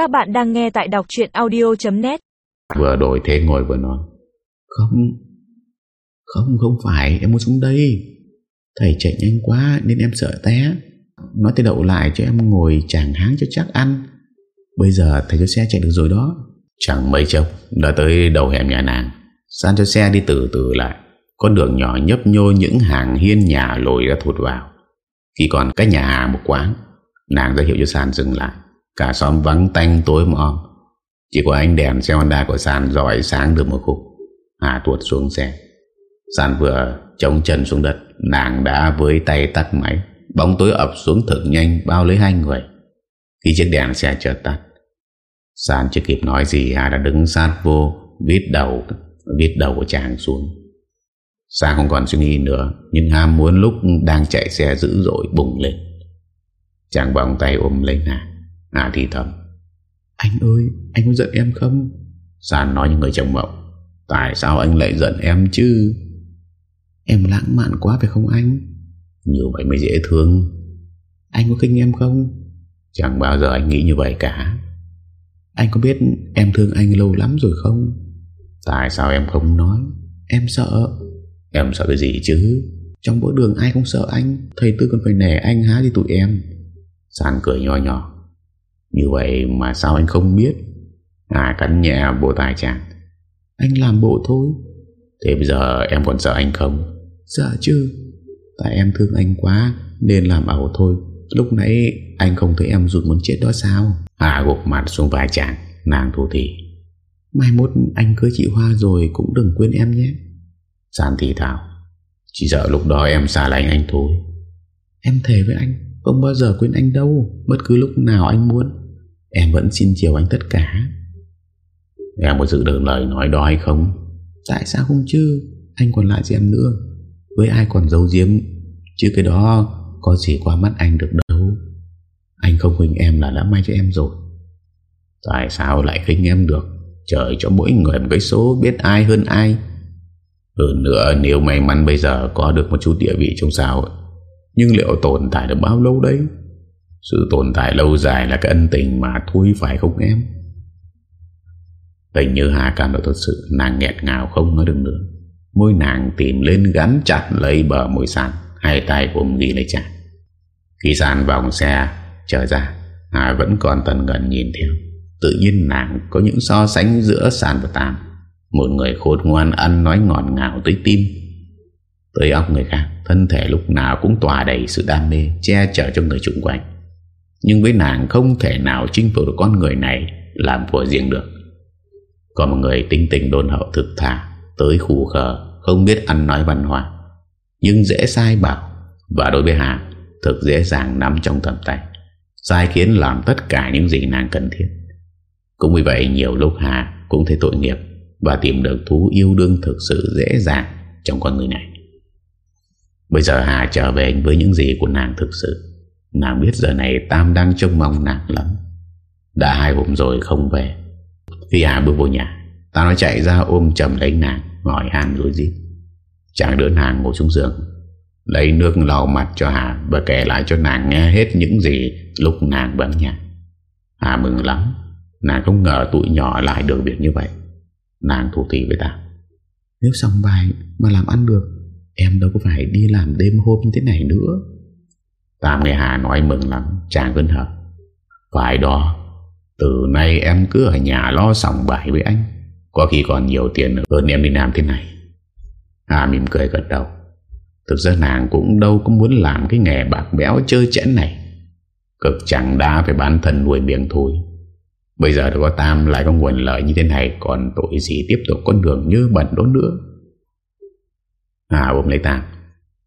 Các bạn đang nghe tại đọc chuyện audio.net Vừa đổi thế ngồi vừa nói Không Không không phải em muốn xuống đây. Thầy chạy nhanh quá nên em sợ té. Nói tới đậu lại cho em ngồi chàng háng cho chắc ăn. Bây giờ thầy cho xe chạy được rồi đó. Chẳng mấy chốc Đã tới đầu hẻm nhà nàng. San cho xe đi từ từ lại. Con đường nhỏ nhấp nhô những hàng hiên nhà lồi ra thụt vào. Khi còn cách nhà hàng một quán Nàng ra hiệu cho San dừng lại Cả xóm vắng tanh tối mò Chỉ có ánh đèn xe Honda của sàn dọi sáng được một khúc Hà tuột xuống xe. Sàn vừa chống chân xuống đất, Nàng đã với tay tắt máy. Bóng tối ập xuống thật nhanh, Bao lấy hai người. Khi chiếc đèn xe chợt tắt, sàn chưa kịp nói gì, Hà đã đứng sát vô Viết đầu Viết đầu của chàng xuống. Sàn không còn suy nghĩ nữa, Nhưng ham muốn lúc đang chạy xe dữ dội bùng lên. Chàng vòng tay ôm lấy nàng. Hà thì thầm. Anh ơi anh có giận em không? San nói như người chồng mộng. Tại sao anh lại giận em chứ? Em lãng mạn quá phải không anh? Như vậy mới dễ thương. Anh có khinh em không? Chẳng bao giờ anh nghĩ như vậy cả. Anh có biết em thương anh lâu lắm rồi không? Tại sao em không nói? Em sợ. Em sợ cái gì chứ? Trong mỗi đường ai cũng sợ anh. Thầy tư còn phải nể anh há thì tụi em. San cười nhỏ nhỏ Như vậy mà sao anh không biết? À cắn nhẹ bộ tài chàng Anh làm bộ thôi. Thế bây giờ em còn sợ anh không? Sợ chứ. Tại em thương anh quá Nên làm ẩu thôi. Lúc nãy anh không thấy em rụt muốn chết đó sao? À gục mặt xuống vai chàng Nàng thủ thị. Mai mốt anh cưới chị Hoa rồi Cũng đừng quên em nhé. San thì thảo Chỉ sợ lúc đó em xa lánh anh thôi. Em thề với anh Không bao giờ quên anh đâu Bất cứ lúc nào anh muốn Em vẫn xin chiều anh tất cả. Em có giữ được lời nói đó hay không? Tại sao không chứ? Anh còn lại gì em nữa. Với ai còn giấu giếm? Chứ cái đó có gì qua mắt anh được đâu. Anh không khuyên em là đã may cho em rồi. Tại sao lại khinh em được? Trời cho mỗi người một cái số Biết ai hơn ai. Hơn nữa nếu may mắn bây giờ Có được một chút địa vị trong xã hội Nhưng liệu tồn tại được bao lâu đấy sự tồn tại lâu dài Là cái ân tình mà thôi phải không em? Tình như Hà cảm được thật sự, Nàng nghẹt ngào không nói được nữa. Môi nàng tìm lên gắn chặt lấy bờ môi sàn, Hai tay ôm ghi lấy chàng Khi sàn vòng xe trở ra, Hà vẫn còn tần gần nhìn theo. Tự nhiên nàng có những so sánh giữa sàn và tàm Một người khôn ngoan ăn nói ngọt ngào tới tim. Tới óc người khác, Thân thể lúc nào cũng tỏa đầy sự đam mê, Che chở cho người chung quanh. Nhưng với nàng không thể nào chinh phục được con người này Làm của riêng được. Còn một người tinh tình đôn hậu thực thà Tới khủ khờ, Không biết ăn nói văn hóa. Nhưng dễ sai bảo, Và đối với Hà, Thực dễ dàng nắm trong tầm tay. Sai khiến làm tất cả những gì nàng cần thiết. Cũng vì vậy nhiều lúc Hà cũng thấy tội nghiệp Và tìm được thú yêu đương thực sự dễ dàng Trong con người này. Bây giờ Hà trở về với những gì của nàng thực sự. Nàng biết giờ này Tam đang trông mong nàng lắm. Đã hai hôm rồi không về. Khi Hà bước vô nhà. Ta nói chạy ra ôm chầm lấy nàng, Hỏi hàng rồi gì Chàng đỡ nàng ngồi xuống giường, Lấy nước lau mặt cho Hà Và kể lại cho nàng nghe hết những gì Lúc nàng vắng nhà. Hà mừng lắm, Nàng không ngờ tụi nhỏ lại được việc như vậy. Nàng thủ thị với ta. Nếu xong bài mà làm ăn được, Em đâu có phải đi làm đêm hôm như thế này nữa. Tam nghe Hà nói mừng lắm Chàng vẫn hợp. Phải đó, Từ nay em cứ ở nhà lo sòng bài với anh. Có khi còn nhiều tiền hơn em đi làm thế này. Hà mỉm cười gật đầu. Thực ra nàng cũng đâu có muốn làm cái nghề bạc béo chơi chẽn này. Cực chẳng đã phải bán thân nuôi miệng thôi. Bây giờ đã có Tam lại có nguồn lợi như thế này, Còn tội gì tiếp tục con đường như bẩn đốt nữa. Hà ôm lấy Tam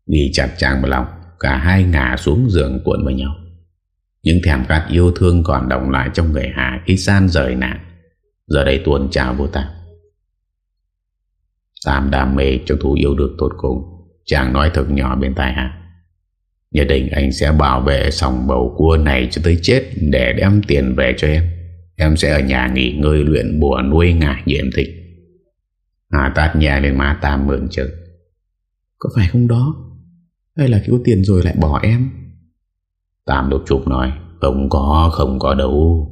Ghi chặt chàng vào lòng. Cả hai ngả xuống giường cuộn với nhau. Những thèm khát yêu thương còn đồng lại trong người Hà Khi san rời nạn. Giờ đây tuôn chào vô Tam Tam đam mê cho thú yêu được tốt cùng. Chàng nói thật nhỏ bên tai Hà. Nhất định anh sẽ bảo vệ sòng bầu cua này cho tới chết Để đem tiền về cho em. Em sẽ ở nhà nghỉ ngơi luyện bùa nuôi ngả như em thích Hà tát nhẹ lên má Tam mượn chừng Có phải không đó? Hay là khi có tiền rồi lại bỏ em? Tam đột chụp nói Không có không có đâu.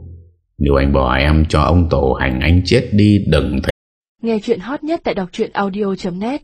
Nếu anh bỏ em cho ông tổ hành anh chết đi đừng thấy. Nghe chuyện hot nhất tại đọc audio.net